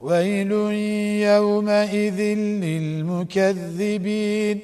ويل يومئذ للمكذبين